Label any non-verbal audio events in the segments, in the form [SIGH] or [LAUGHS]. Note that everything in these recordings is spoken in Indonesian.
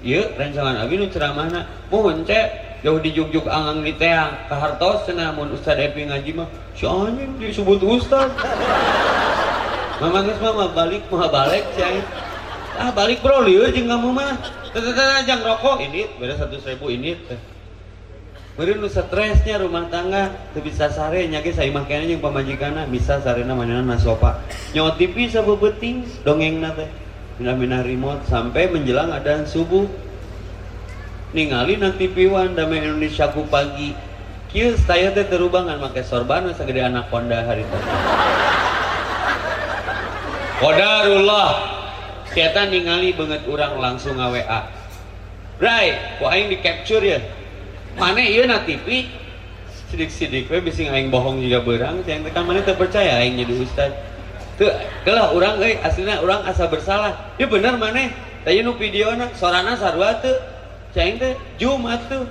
iya rancangan abi nu ceramahna. Mohon cek. Jauh dijuk-juk angang di teang kahartos cenah mun Ustaz Epi ngaji mah. Si anjing disebut Ustaz. [LAUGHS] Mama geus mah balik mah balik cai ah balik bro. Lieu jeung kamu mah. Teteh jang rokok. Ini beda satu ribu ini teh. Meureun nu stresnya rumah tangga teu bisa sare nya ge saimah kene jeung pamajikanna bisa sarena manehna nasopa nyawa TV sabebeting dongengna teh minah-minah remote sampai menjelang adzan subuh. Ningali nanti piwan damai Indonesia ku pagi. Kieu saya teh terubangan make sorban sagede anak konda hari tadi Qadarullah Sieta ningali banget orang langsung nge-WA Bray, ku aing di capture ya. Mana iya na TV Sidik-sidik we bising aing bohong juga berang Yang tekan mana terpercaya aing jadi ustad Tuh, kalau orang eh aslinya orang asa bersalah. Ya bener mana Tanya nu video na, sorana sarua tuh Ceng teh, Jumat tuh.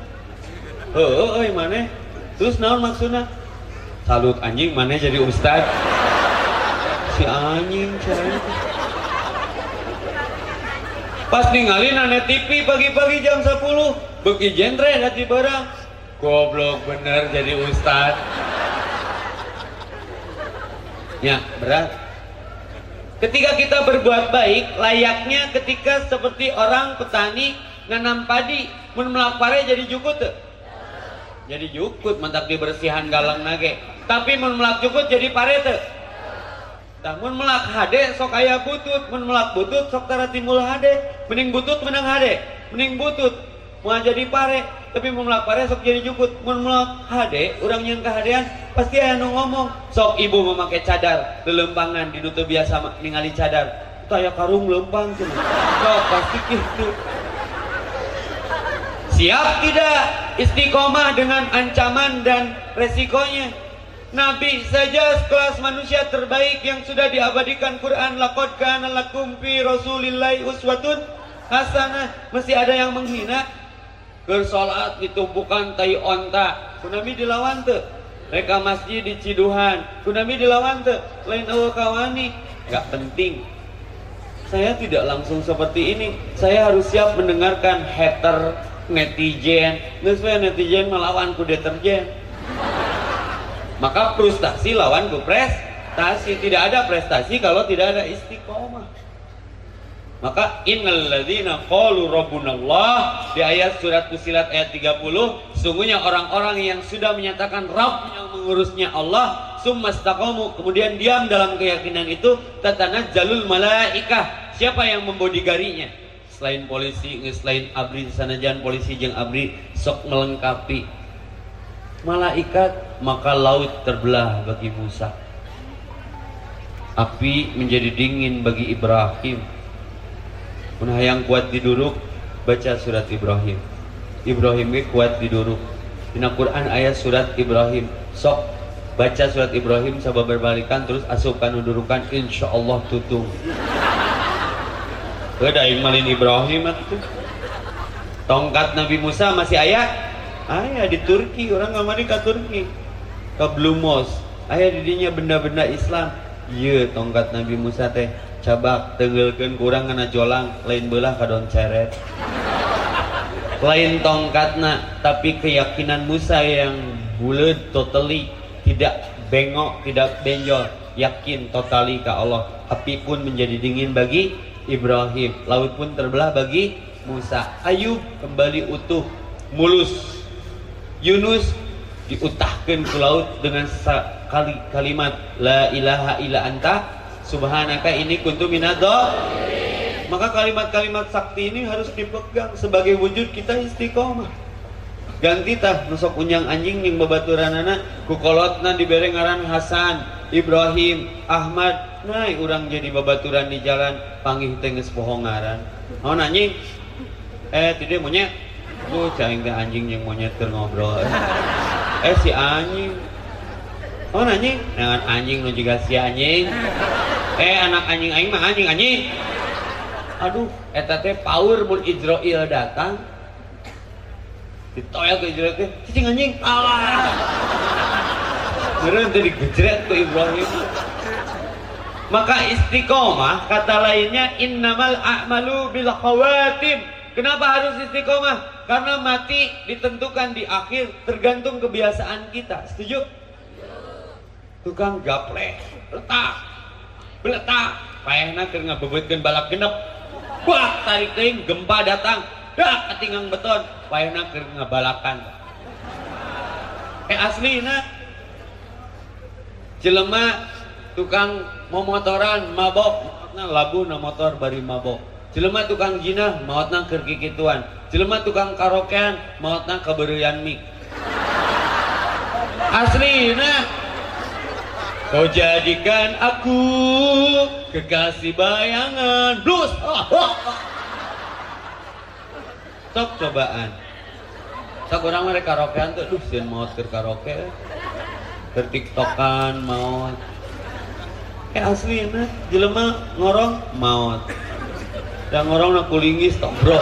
Oh, oh, mana Terus naon maksudnya? Salut anjing mana jadi ustad. Si anjing cari pas ninggalin aneh TV pagi-pagi jam 10 beki genre hati barang. Goblok bener jadi ustad. Ya berat ketika kita berbuat baik layaknya ketika seperti orang petani nanam padi mun melak jadi jukut. Jadi jukut mentak dibersihan galang nage. Tapi mun melak jukut jadi pare tuh namun melak hade sok aya butut mun melak butut sok tara timbul hade. Mending butut menang hade mending butut mau jadi pare tapi mau melak pare sok jadi jukut mun melak hade orang yang kehadean pasti aya nu ngomong sok ibu memakai cadar lelempangan di nutup biasa ningali cadar. Kayak karung lempang tuh. Sok pasti gitu. Siap tidak istiqomah dengan ancaman dan resikonya? Nabi saja kelas manusia terbaik yang sudah diabadikan Quran laqad kana lakum fi rasulillahi uswatun hasanah. Masih ada yang menghina ke salat ditumpukan tai onta. Kunami dilawan teu mereka masjid di Ciduhan. Kunami dilawan teu lain eueuh kawani. Enggak penting. Saya tidak langsung seperti ini. Saya harus siap mendengarkan hater netizen. Geus netizen melawan ku deterjen. Maka frustasi lawan ku prestasi. Tidak ada prestasi kalau tidak ada istiqomah maka innalladzina qalu rabbunallah di ayat surat Fusilat ayat 30 sungguhnya orang-orang yang sudah menyatakan Rabb yang mengurusnya Allah summastaqamu kemudian diam dalam keyakinan itu jalul malaikah siapa yang membodigarinya? Selain polisi selain abri sanajan polisi jeng abri sok melengkapi. Malaikat maka laut terbelah bagi Musa. Api menjadi dingin bagi Ibrahim punah yang kuat diduduk baca surat Ibrahim. Ibrahim kuat diduduk. Di Quran ayat surat Ibrahim. Sok baca surat Ibrahim sabar berbalikan terus asupkan udurukan insya Allah tutung Ada malin Ibrahim itu tongkat Nabi Musa masih ayat? Ayah di Turki orang ngamari ke Turki. Ke Mosque ayah didinya benda-benda Islam. Iya tongkat Nabi Musa teh cabak tenggelkan kurang kena jolang lain belah kadon ceret. Lain tongkatna tapi keyakinan Musa yang bulat totally tidak bengok tidak benjol yakin totali ke Allah. Api pun menjadi dingin bagi Ibrahim laut pun terbelah bagi Musa. Ayub kembali utuh mulus. Yunus diutahkan ke laut dengan sekali kalimat la ilaha illa anta subhanaka ini kuntu minadho maka kalimat-kalimat sakti ini harus dipegang sebagai wujud kita istiqomah. Ganti tah nusok unjang anjing yang babaturanana kukolotna diberi ngaran Hasan Ibrahim Ahmad. Naik orang jadi babaturan di jalan. Panggih tenges pohong ngaran oh nanyi eh tidak monyet. Lu cahing teh anjing yang monyet ngobrol. Eh si anjing. Oh anjing, dengan anjing lu juga si anjing. Eh anak anjing aing mah anjing anjing. Aduh, eta teh power mun Israel datang. Ditoyok ke Israel teh, cicing anjing. Alah. Beneran tadi gejret ke Ibrahim. Maka istiqomah kata lainnya innamal a'malu bil khawatim Kenapa harus istiqomah? Karena mati ditentukan di akhir tergantung kebiasaan kita. Setuju? Tukang gaplek, letak, beletak, payahna keur ngabebetkeun balak genep. Wah, tarik teuing gempa datang. Dah ketinggang beton, payahna keur ngabalakan. Eh asli nah. Jelema tukang momotoran mabok nah labu na motor bari mabok jelema tukang jinah mautna keur kikituan jelema tukang karaokean mautna kabeureyan mik nah Kau jadikan aku kekasih bayangan. Blues oh, oh. Sok cobaan. Sok orang mereka karaokean tuh Duh sian maut ke karaoke. Ke tiktokan maut eh asli nah jelema ngorong maut dan ngorong nak kulingis tok bro.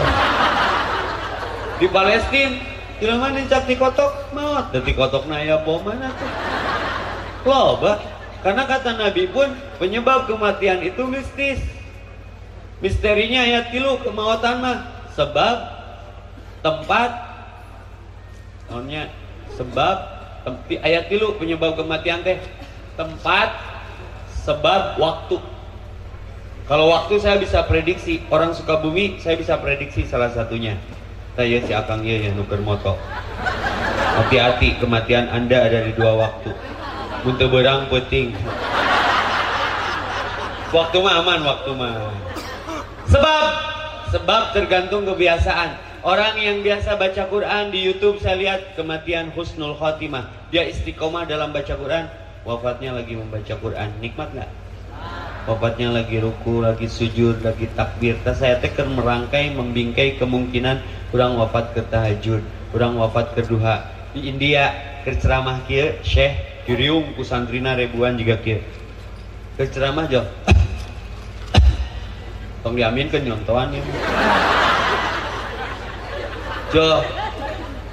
Di Palestina jelema nincak di kotok maut dan kotok naya bom mana tuh. Loba karena kata Nabi pun penyebab kematian itu mistis misterinya ayat tilu kemautan mah sebab tempat Soalnya sebab ayat tilu penyebab kematian teh tempat sebab waktu. Kalau waktu saya bisa prediksi, orang suka bumi saya bisa prediksi salah satunya. Saya si Akang ya yang nuker moto. Hati-hati kematian Anda ada di dua waktu. Untuk berang penting. Waktu mah aman, waktu mah. Sebab sebab tergantung kebiasaan. Orang yang biasa baca Quran di YouTube saya lihat kematian Husnul Khotimah. Dia istiqomah dalam baca Quran, wafatnya lagi membaca Quran nikmat nggak wafatnya lagi ruku lagi sujud lagi takbir tas saya teker merangkai membingkai kemungkinan kurang wafat ke tahajud kurang wafat ke duha di India ke ceramah kia Syekh Yurium kusantrina ribuan juga kia ke ceramah jo. Tong diaminkan nyontohan ya jo.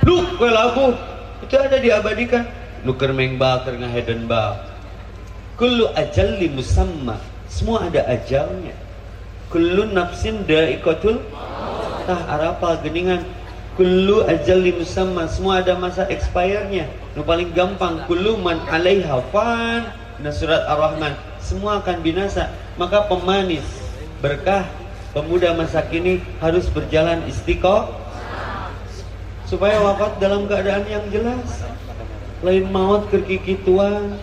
Lu kue lagu. Itu ada diabadikan nuker mengba keur ngaheden ba kullu ajalli musamma. Semua ada ajalnya. Kullu nafsin da'iqatul. Tah arapa geningan kullu ajalli musamma. Semua ada masa expire-nya. Nu paling gampang kullu man alaiha fan. Nah surat ar-rahman. Semua akan binasa. Maka pemanis berkah pemuda masa kini harus berjalan istiqomah supaya wafat dalam keadaan yang jelas. Lain maut ke kikituan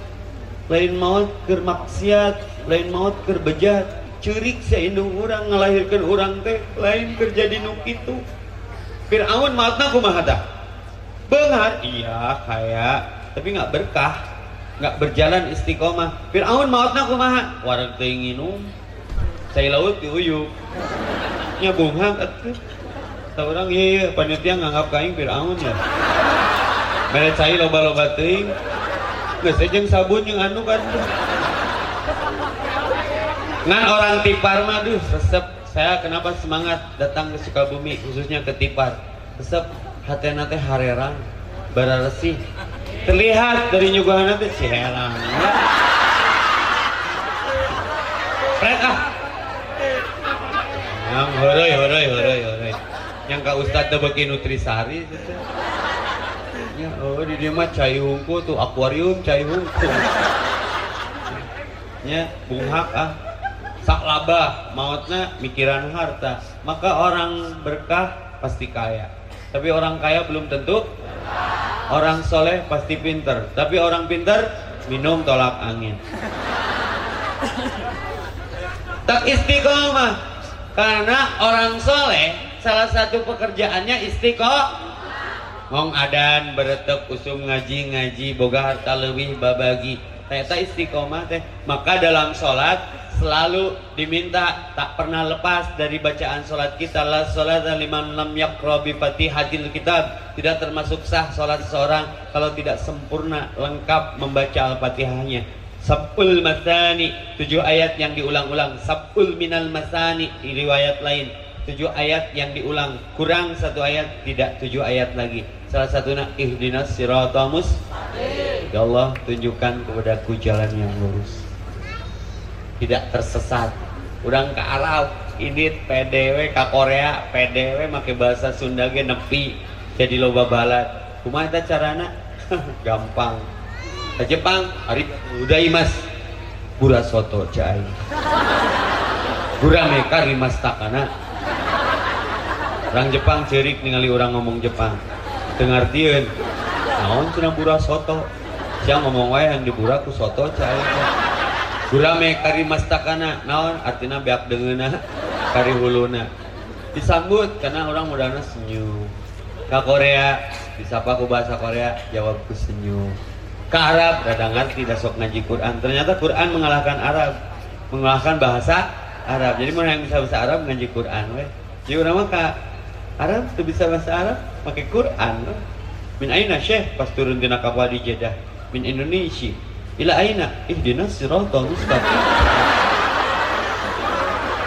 lain maut ke maksiat lain maut ke bejat cerik seindung orang ngelahirkan orang teh lain kerja di nuk itu Fir'aun mautna kumaha tah bengar iya kayak tapi nggak berkah nggak berjalan istiqomah Fir'aun mautna kumaha wareg teh nginum saya laut di uyu nya bunga atuh orang iya, iya panitia nganggap kain Fir'aun ya Mere cai loba-loba teuing. Geus jeung sabun yang anu kan. Ngan orang tipar mah duh resep. Saya kenapa semangat datang ke Sukabumi khususnya ke Tipar. Resep hatena teh hareran, resih. Terlihat dari nyuguhan teh ciherang. Prek ah. Yang horoy horoy horoy horoy. Yang ka Ustad teh beuki nutrisari Ya, oh di dia mah cai tuh akuarium cai hungku. Ya, bunghak ah. Sak labah mautnya mikiran harta. Maka orang berkah pasti kaya. Tapi orang kaya belum tentu. Orang soleh pasti pinter. Tapi orang pinter minum tolak angin. Tak istiqomah. Karena orang soleh salah satu pekerjaannya istiqomah Ngong adan beretek usum ngaji ngaji boga harta lebih babagi Ternyata istiqomah teh maka dalam sholat selalu diminta tak pernah lepas dari bacaan sholat kita. La sholat liman lam yakra bi fatihatil kitab. Tidak termasuk sah sholat seorang kalau tidak sempurna lengkap membaca al-fatihahnya. Sabul masani tujuh ayat yang diulang-ulang. Sabul minal masani di riwayat lain. Tujuh ayat yang diulang. Kurang satu ayat tidak tujuh ayat lagi. Salah satunya ihdinas siratal Ya Allah tunjukkan kepadaku jalan yang lurus. Tidak tersesat. Urang ke Arab ini PDW ke Korea PDW make bahasa Sunda ge nepi jadi loba balat. Kumaha eta carana? [LAUGHS] Gampang. Ke Jepang hari udah mas bura soto cai. Bura meka rimas takana. Orang Jepang cerik ningali orang ngomong Jepang. Dengar naon cenah bura soto? Siang ngomong wae yang dibura ku soto cai Gurame kari mastakana naon? Artinya beak dengeuna kari huluna. Disambut karena orang mudahnya senyum ke Korea disapa ku bahasa Korea jawab ku senyum ke Arab rada ngerti dah sok ngaji Quran. Ternyata Quran mengalahkan Arab. Mengalahkan bahasa Arab. Jadi mana yang bisa bahasa Arab ngaji Quran weh? Jadi orang mah Arab tuh bisa bahasa Arab pakai Quran weh. min aina syekh? Pas turun di kapal di Jeddah. Min Indonesia ila aina? Ihdinas siratal mustaqim.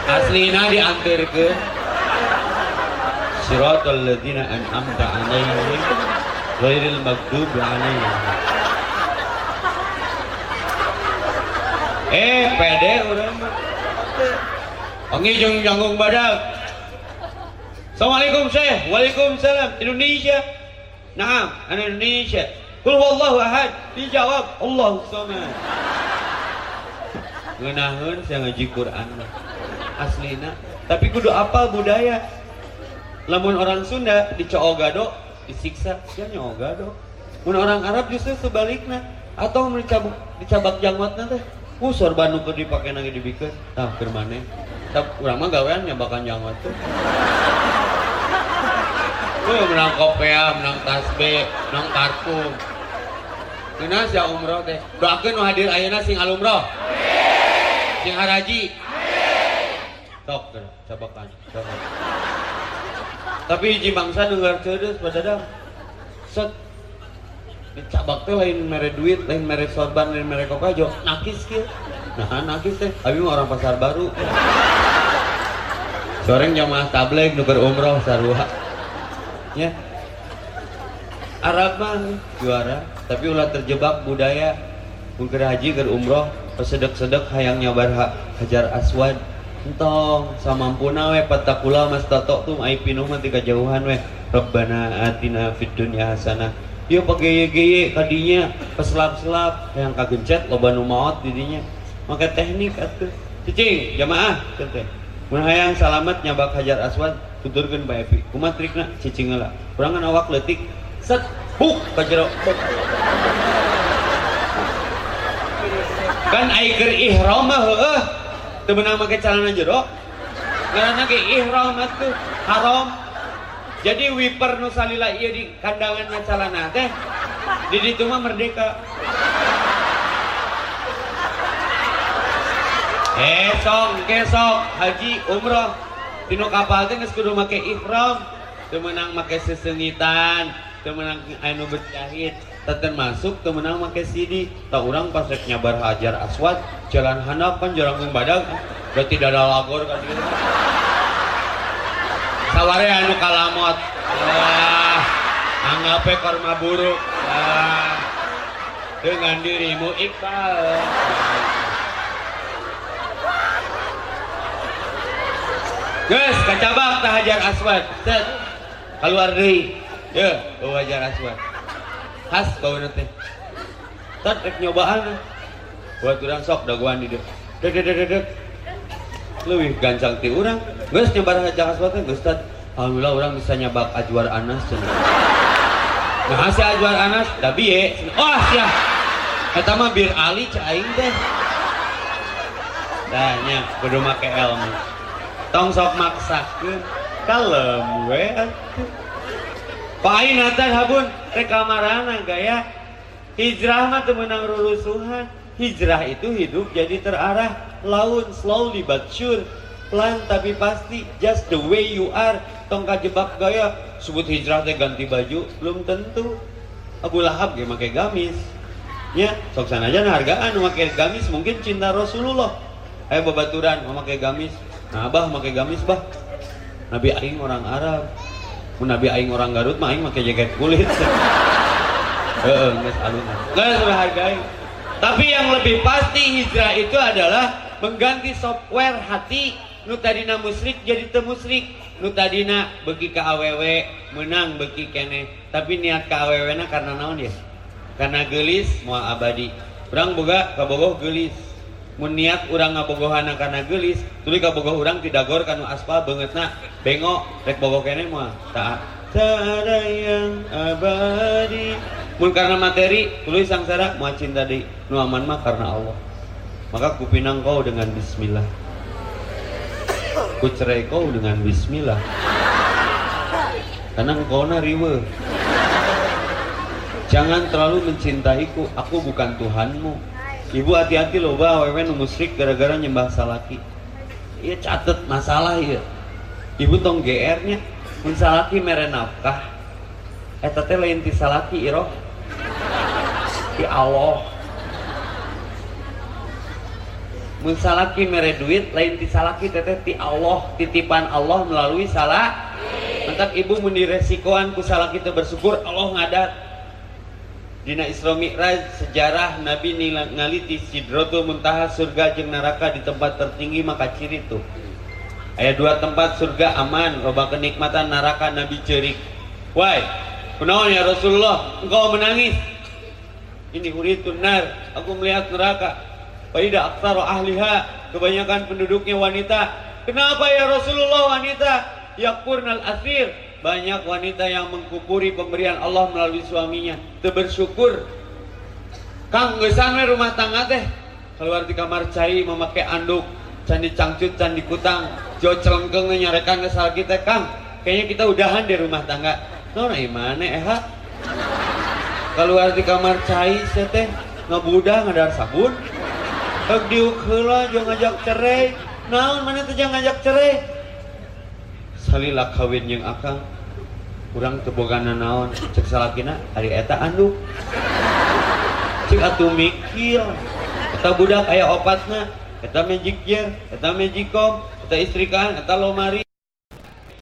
Aslina diantarkeun siratal ladzina an'amta alaihim ghairil maghdubi alaihim. Eh pede urang Ongi jeung janggung badak. Assalamualaikum Syekh. Waalaikumsalam. Indonesia. Naam Indonesia Kul wallahu ahad dijawab Allah samad. Ngeunaheun saya ngaji Quran aslina. Tapi kudu apa budaya. Lamun orang Sunda dicoogado disiksa sia nyogado. Mun orang Arab justru sebaliknya atau dicabak dicabak jangwatna teh. Uh sorban nu dipake lagi dibikeun. Tah keur maneh. Tah urang mah gawean nyabakan jangwat teh. Uh, menang kopea, menang tasbih, menang parfum. Kena sia umroh teh. Doakeun nu hadir ayeuna sing alumroh. Sing haraji. Tok cabakan. Tapi hiji bangsa dengar cerdas pada Set dicabak teh lain mere duit, lain mere sorban, lain mere kokajo. Nakis kieu. Nah, nakis teh. Abi mah orang pasar baru. Soreng jamaah tabligh nu umroh sarua. Ya, Arab mah juara tapi ulah terjebak budaya. Mungkin haji ke umroh pesedek-sedek hayang nyabar ha, hajar aswad. Entong samampuna we patakula mas tato tuh ai pinuh mah tiga jauhan we. Rabbana atina fid dunya hasanah. Dia pakai geye kadinya peselap-selap. Yang kagencet loba nu maot didinya maka teknik atuh. Cicing jamaah teh mun hayang salamet nyabak hajar aswad tuturkeun bae Epi kumaha trikna cicing heula. Urang awak leutik set. Buk. Ke jero kan aiker ihram mah heueuh teu meunang make celana jero ngaranna ge ihram tuh haram. Jadi wiper nu salila ieu di kandangan celana teh. Di ditu mah merdeka. Esok kesok haji umroh. Dino kapal teh geus kudu make ihram. Teu meunang sesengitan temenang anu berjahit teten masuk temenang make CD tak orang pas rek nyabar hajar aswad jalan hanapan jarang badak berarti tidak ada lagor kan? Dia saware anu kalamot. Wah anggape korma buruk. Wah dengan dirimu Iqbal. Guys, kacabak tak hajar aswad. Set. Keluar dari ya wajar aswad khas kau nanti tad rek nyobaan buat orang sok daguan di dek dek dek dek dek. Lebih gancang ti orang geus nyebar hajar aswad teh geus tad alhamdulillah orang bisa nyabak ajuar anas nah hasil ajuar anas da biye oh sia eta mah bir ali cai aing teh. Tanya kudu make ilmu tong sok maksakeun kalem we Pain natan habun rekamarana gaya hijrah mah temenang rurusuhan hijrah itu hidup jadi terarah. Laun slowly but sure pelan tapi pasti just the way you are. Tong jebak gaya sebut hijrah teh ganti baju belum tentu. Abu Lahab ge make gamis. Nya sok sanajan hargaan make gamis mungkin cinta Rasulullah. Eh babaturan memakai gamis. Nah abah make gamis bah. Nabi aing orang Arab mun nabi aing orang Garut mah aing make jaket kulit. [LAUGHS] Heeh geus aluna geus hargai tapi yang lebih pasti hijrah itu adalah mengganti software hati. Nu tadina musrik jadi teu musrik nu tadina beki ka awewe menang beki kene. Tapi niat ka awewena karena naon ya? Karena gelis mau abadi. Urang boga kabogoh gelis niat urang ngabogohana karena gelis tuluy kabogoh urang tidak gor kanu aspal bangetna bengok rek bogoh kene mah tak ada yang abadi. Mun karena materi tuluy sangsara mau cinta di nu aman mah karena Allah. Maka kupinang kau dengan bismillah. Ku cerai kau dengan bismillah. Karena engkau na riwe. Jangan terlalu mencintaiku aku bukan Tuhanmu ibu hati-hati loh bah wewe nu musyrik gara-gara nyembah salaki. Iya catet masalah ya ibu tong GR nya mun salaki mere nafkah. Eta teh lain ti salaki iroh. Ti Allah. Mun salaki mere duit lain ti salaki teteh ti Allah titipan Allah melalui salah mantap ibu mun diresikoan ku salaki bersyukur Allah ngadat Dina Isra Mi'raj sejarah Nabi ngaliti Sidratul Muntaha surga jeung neraka di tempat tertinggi maka ciri tuh Ayat dua tempat surga aman loba kenikmatan neraka Nabi cerik Why? Kunaon ya Rasulullah engkau menangis ini huritun nar aku melihat neraka Faida aktsaru ahliha, kebanyakan penduduknya wanita. Kenapa ya Rasulullah wanita? Yakurnal asir, banyak wanita yang mengkupuri pemberian Allah melalui suaminya. Terbersyukur. Kang gesan rumah tangga teh keluar di kamar cai memakai anduk candi cangcut candi kutang jo celengkeng nyarekan ke salah kita kang kayaknya kita udahan di rumah tangga nona imane eh keluar di kamar cai teh ngebudah ngadar sabun Hak diuk jeung ngajak cerai. Naon mana teh ngajak cerai? Salila kawin jeung akang. Urang teu bogana naon, cek salakina hari eta anduk. Cek atuh mikir. Eta budak aya opatna, eta magic gear, eta magicom, eta istrikan, eta lomari.